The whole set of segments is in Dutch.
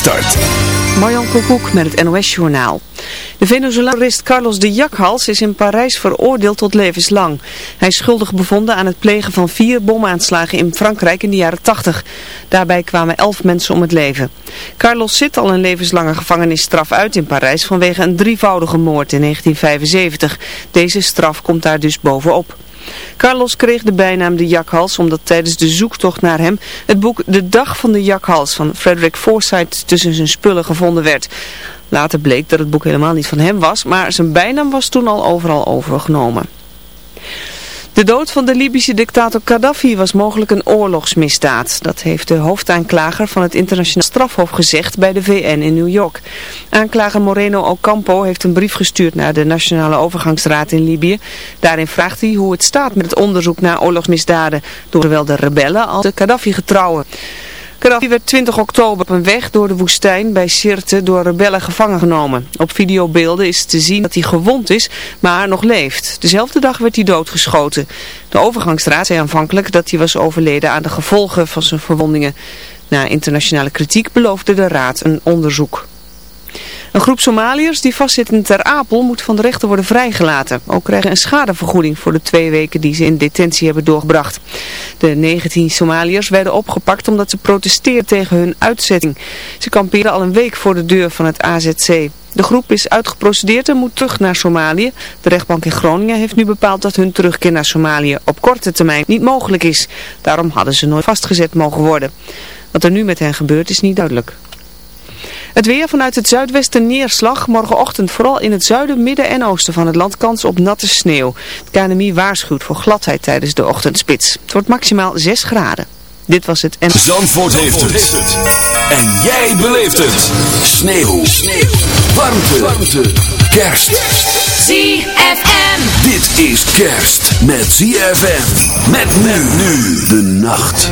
start. Marjan Koekoek met het NOS-journaal. De Venezolanist Carlos de Jakhals is in Parijs veroordeeld tot levenslang. Hij is schuldig bevonden aan het plegen van vier bomaanslagen in Frankrijk in de jaren 80. Daarbij kwamen elf mensen om het leven. Carlos zit al een levenslange gevangenisstraf uit in Parijs vanwege een drievoudige moord in 1975. Deze straf komt daar dus bovenop. Carlos kreeg de bijnaam de jakhals omdat tijdens de zoektocht naar hem het boek De Dag van de Jakhals van Frederick Forsyth tussen zijn spullen gevonden werd. Later bleek dat het boek helemaal niet van hem was, maar zijn bijnaam was toen al overal overgenomen. De dood van de Libische dictator Gaddafi was mogelijk een oorlogsmisdaad. Dat heeft de hoofdaanklager van het internationaal strafhof gezegd bij de VN in New York. Aanklager Moreno Ocampo heeft een brief gestuurd naar de Nationale Overgangsraad in Libië. Daarin vraagt hij hoe het staat met het onderzoek naar oorlogsmisdaden door zowel de rebellen als de Gaddafi-getrouwen. Gaddafi werd 20 oktober op een weg door de woestijn bij Sirte door rebellen gevangen genomen. Op videobeelden is te zien dat hij gewond is, maar nog leeft. Dezelfde dag werd hij doodgeschoten. De overgangsraad zei aanvankelijk dat hij was overleden aan de gevolgen van zijn verwondingen. Na internationale kritiek beloofde de raad een onderzoek. Een groep Somaliërs die vastzitten Ter Apel moet van de rechter worden vrijgelaten. Ook krijgen een schadevergoeding voor de twee weken die ze in detentie hebben doorgebracht. De 19 Somaliërs werden opgepakt omdat ze protesteerden tegen hun uitzetting. Ze kamperen al een week voor de deur van het AZC. De groep is uitgeprocedeerd en moet terug naar Somalië. De rechtbank in Groningen heeft nu bepaald dat hun terugkeer naar Somalië op korte termijn niet mogelijk is. Daarom hadden ze nooit vastgezet mogen worden. Wat er nu met hen gebeurt is niet duidelijk. Het weer vanuit het zuidwesten neerslag. Morgenochtend vooral in het zuiden, midden en oosten van het land kans op natte sneeuw. Het KNMI waarschuwt voor gladheid tijdens de ochtendspits. Het wordt maximaal 6 graden. Dit was het en... Zandvoort, heeft, het. En jij beleeft het. Sneeuw. sneeuw. Warmte. Warmte. Kerst. ZFM. Dit is kerst met ZFM. Met men nu de nacht.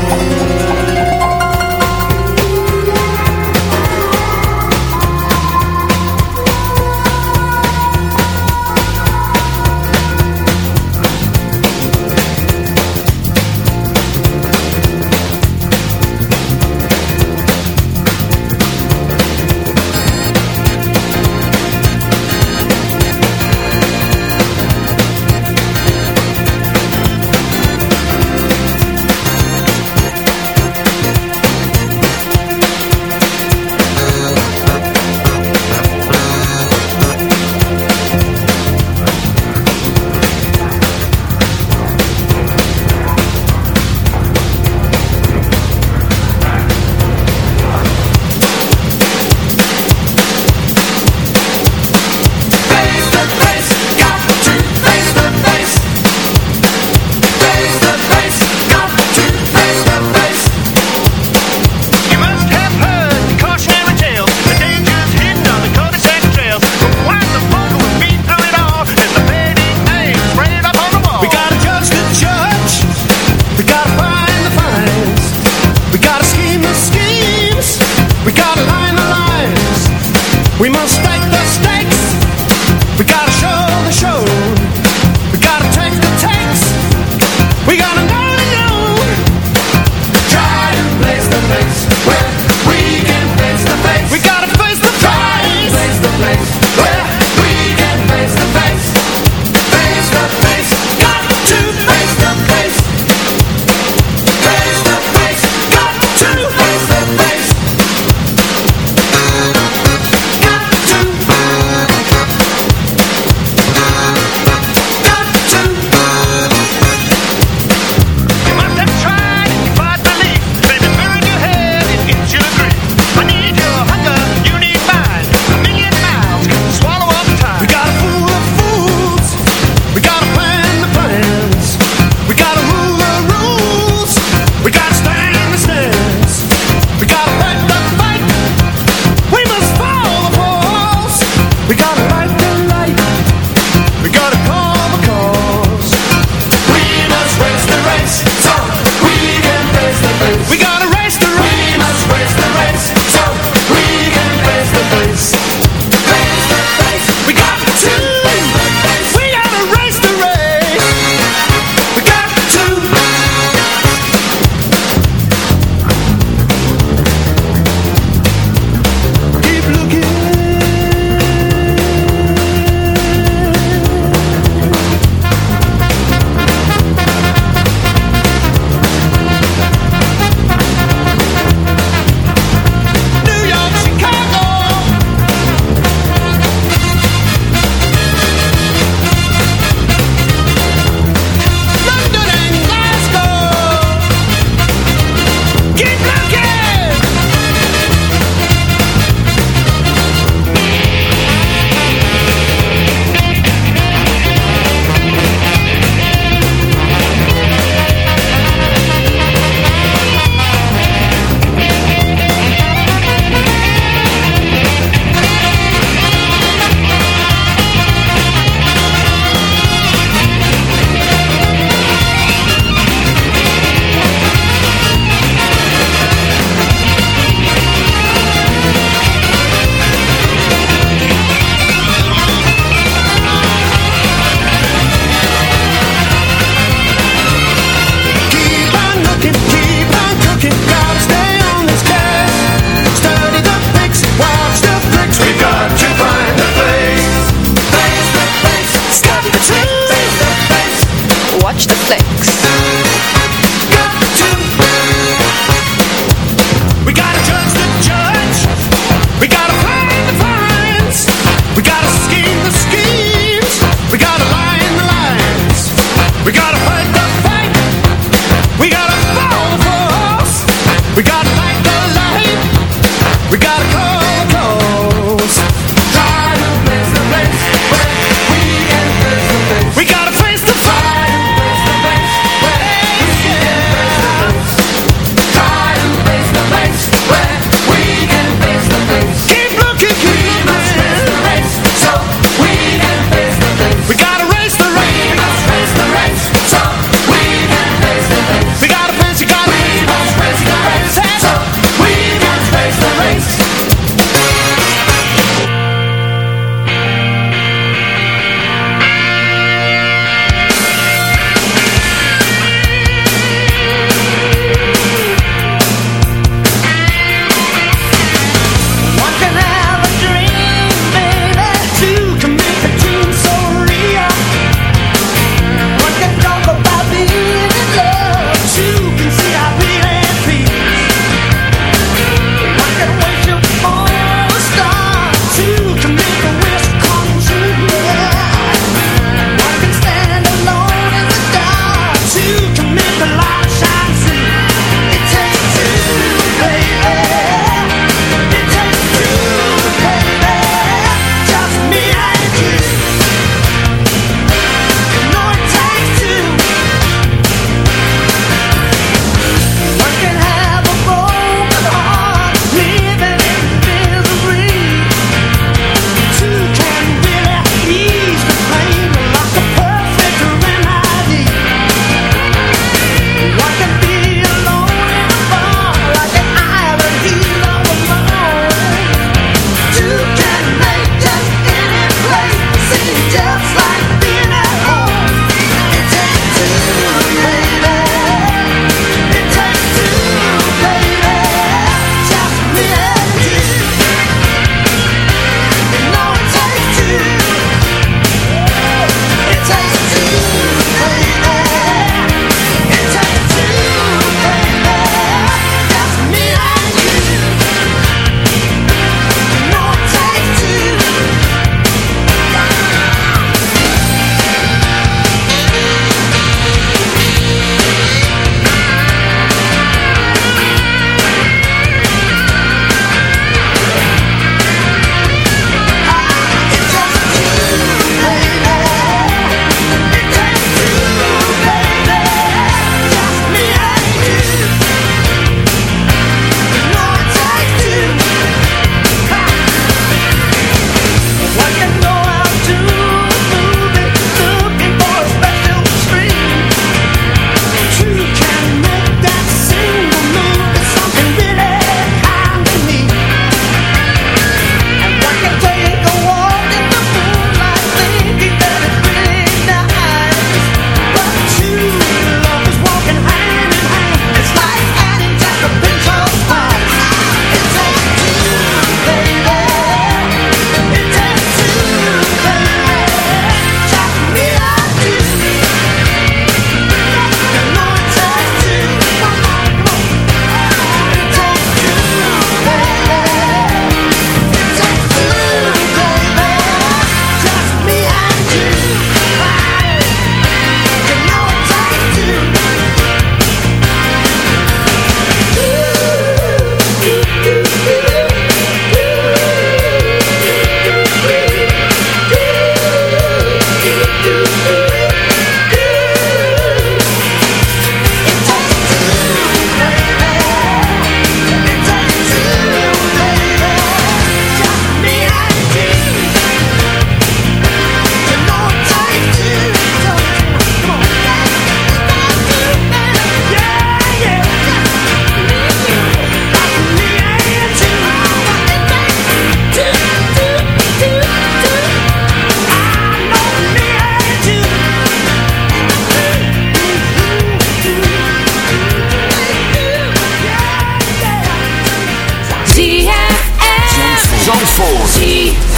ZFM Zandvoort.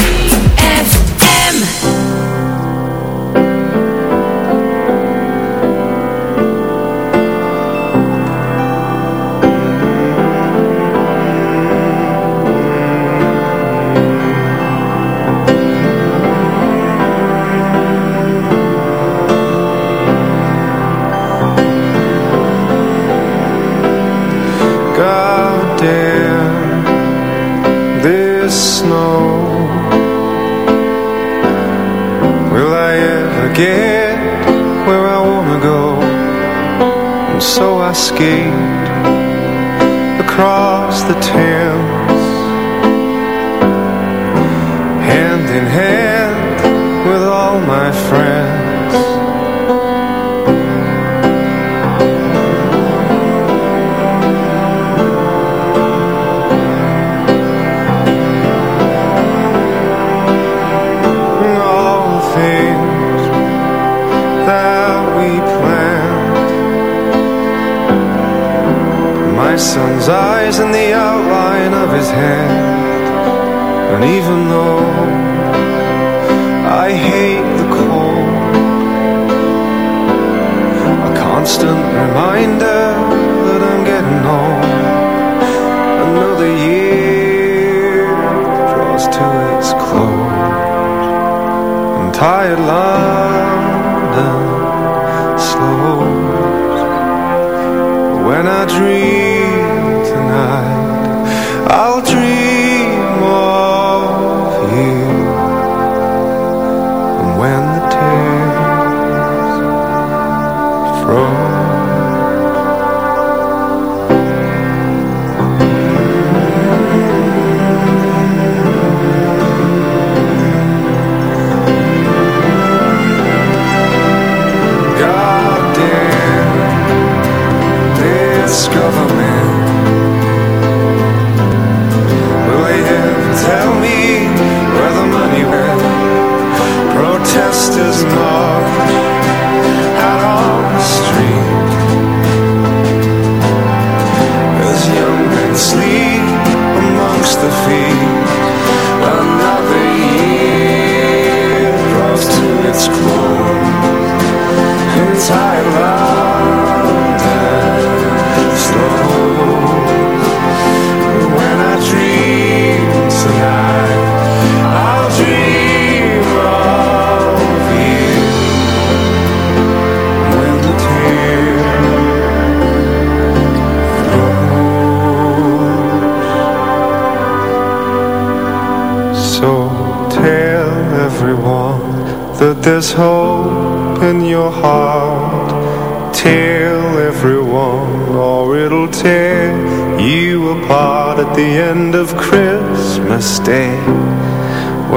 froze.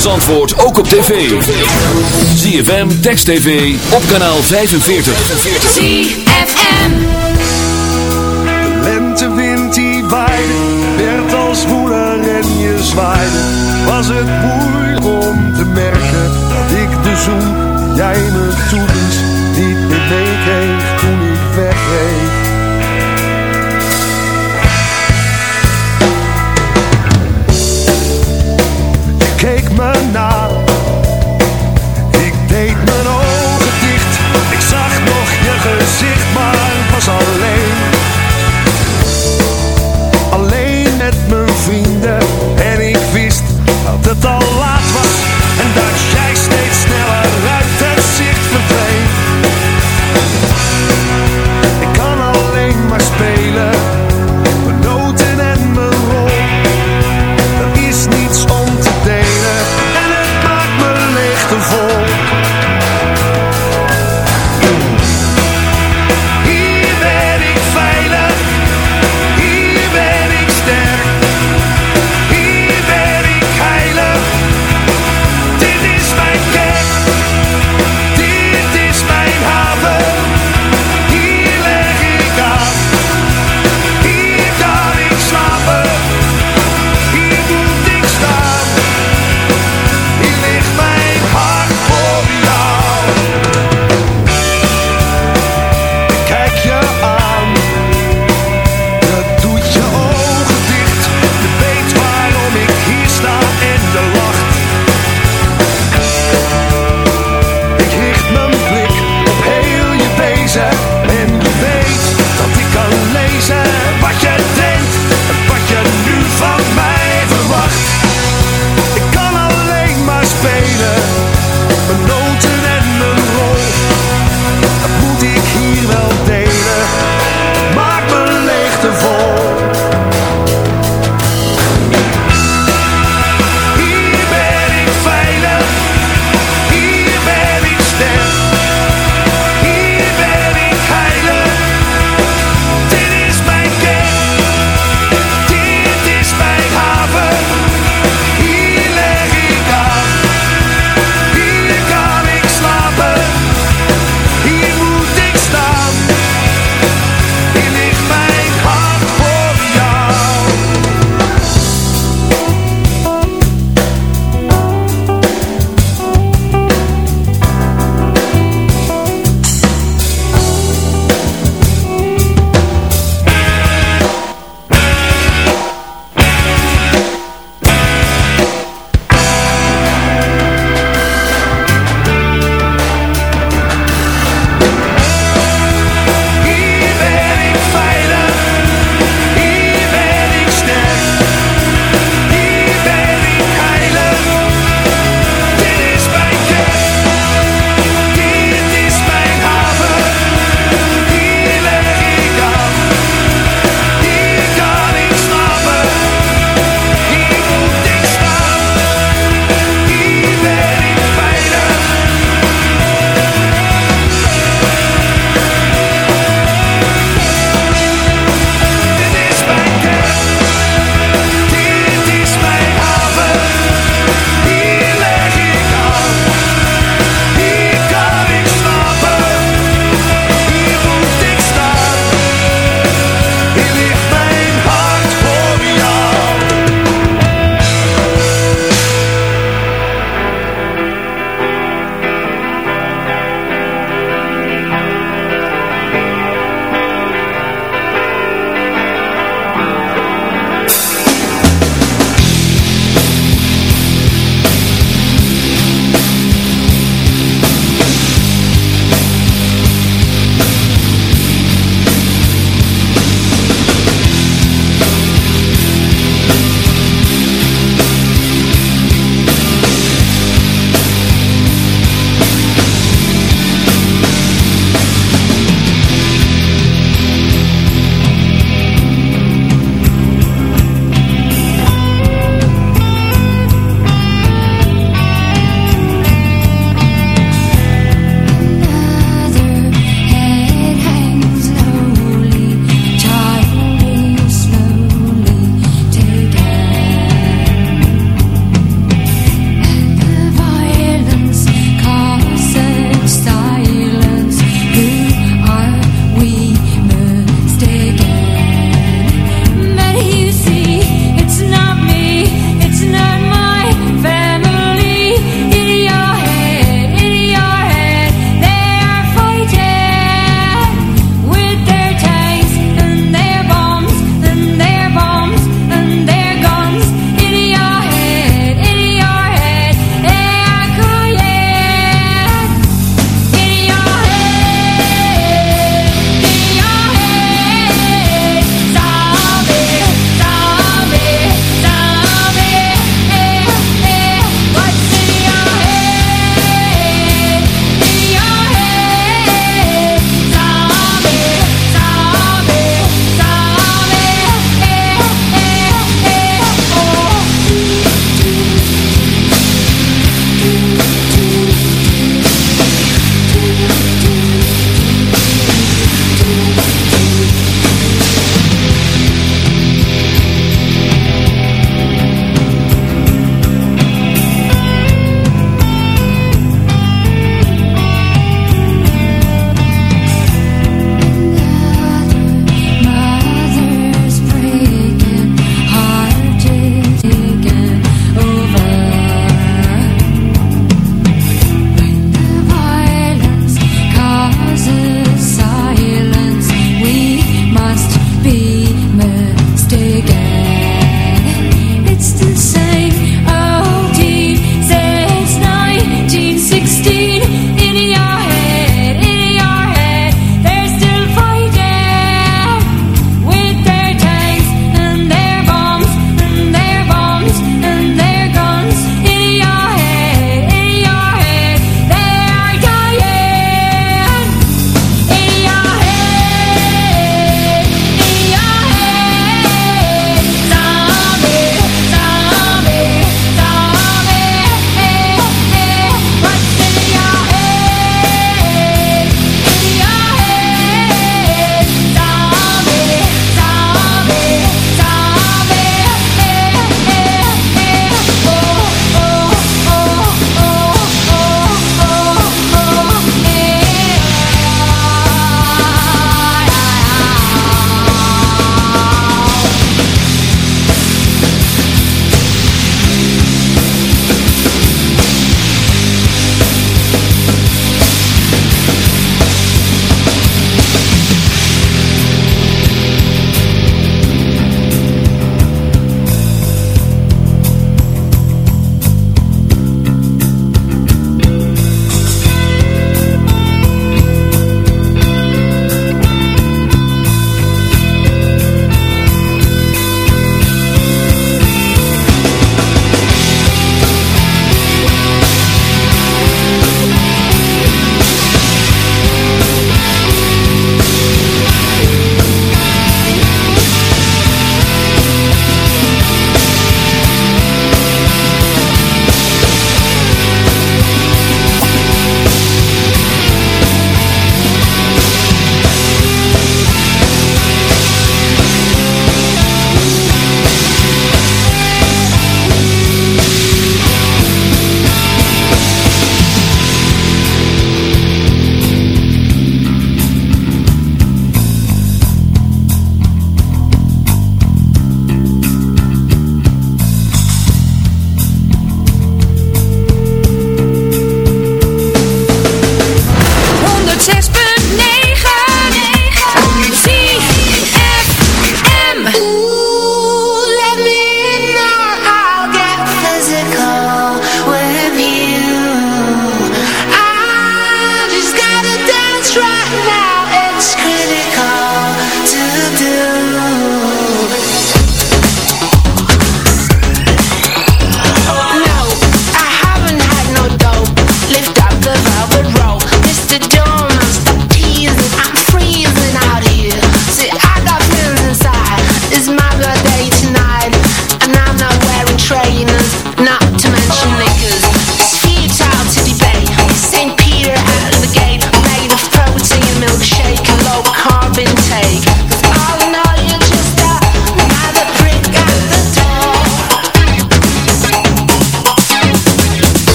Van Zandvoort ook op tv. ZFM, Text TV, op kanaal 45. ZFM. De lentewind die waaide, werd als woeler en je zwaaide. Was het moeilijk om te merken dat ik de zoen jij me toeblies niet meer meekreeg toen ik wegreed. Me ik deed mijn ogen dicht. Ik zag nog je gezicht, maar was. Alleen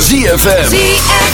ZFM. never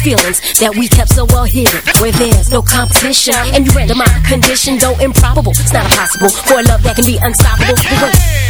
feelings that we kept so well hidden. Where there's no competition and you render my condition, though improbable. It's not impossible for a love that can be unstoppable.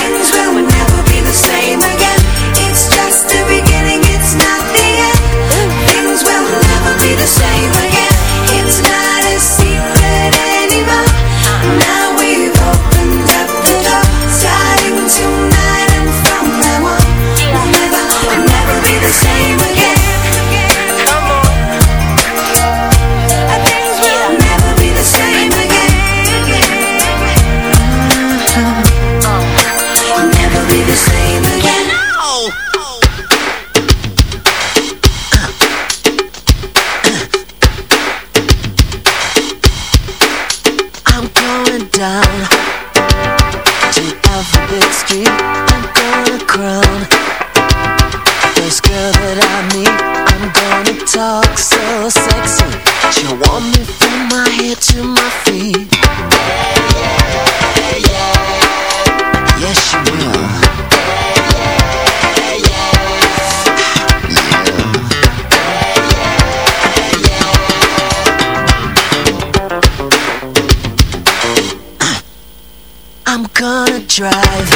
Drive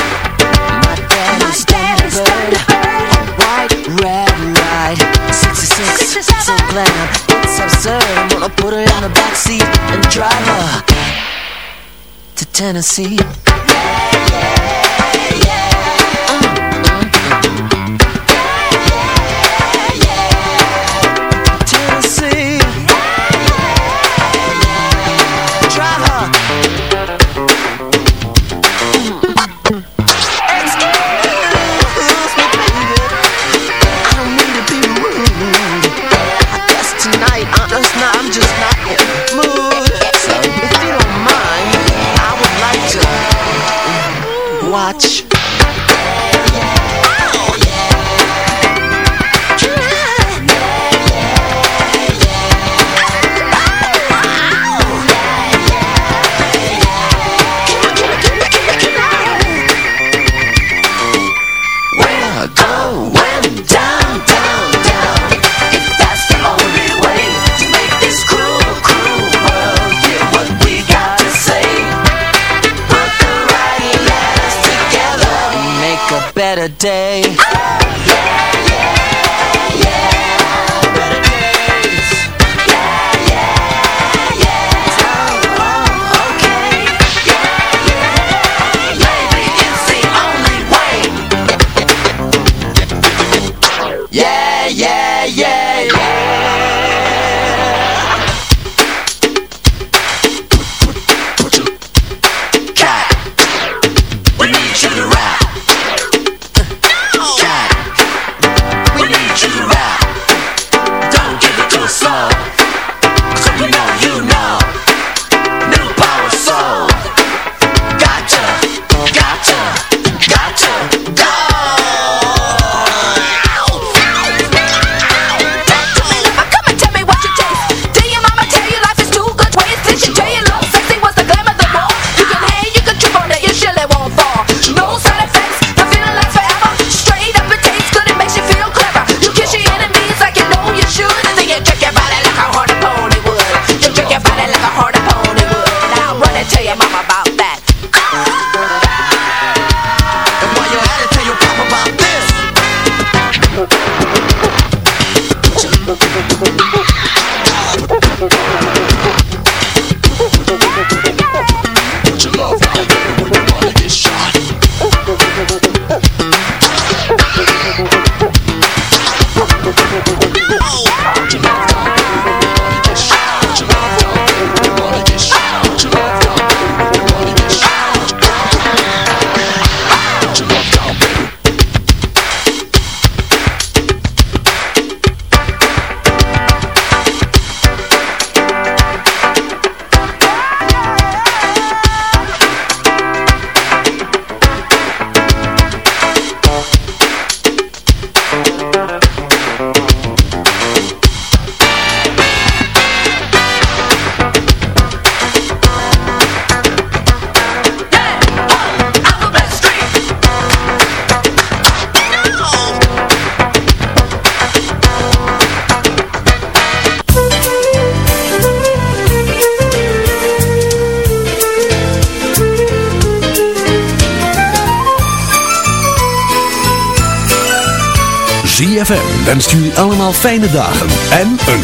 my daddy's Thunderbird. White, red, ride 66, so glam, it's absurd. Gonna put her in the backseat and drive her to Tennessee. Watch. Better day. Fijne dagen en een